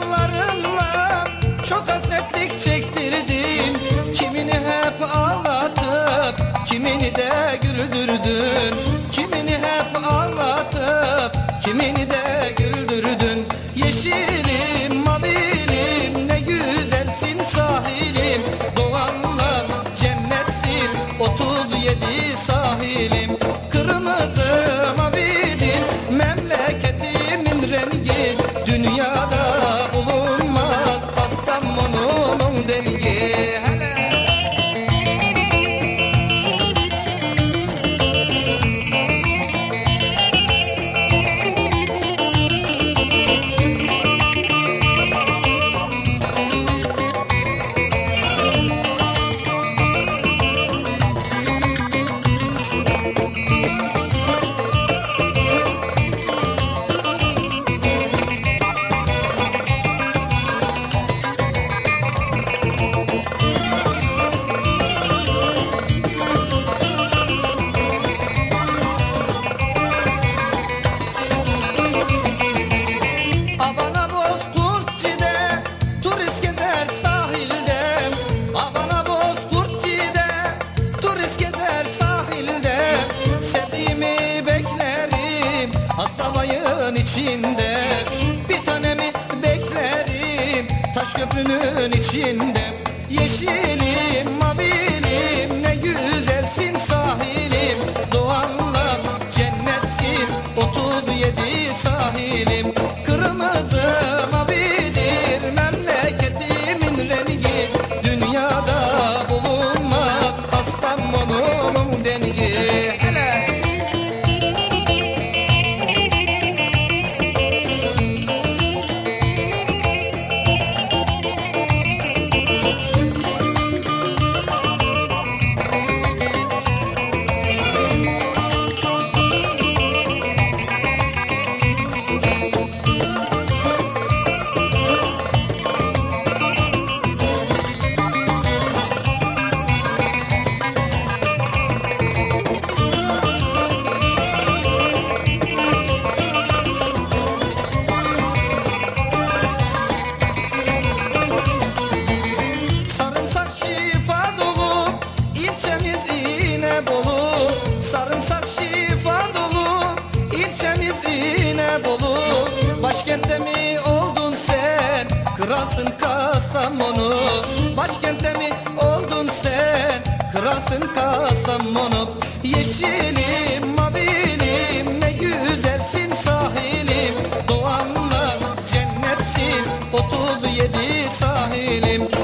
masallarınla çok hasretlik çektirdin. Kimini hep ağlatıp kimini de güldürdün Hastabayın içinde. Bir tanemi beklerim Taş köprünün içinde? Yeşilim mavilim Sarımsak şifa dolu ilçemiz İnebolu Başkentte mi oldun sen? Kralsın Kastamonu. Başkentte mi oldun sen? Kralsın Kastamonu. Yeşilim mavilim ne güzelsin sahilim. Doğanla cennetsin 37 sahilim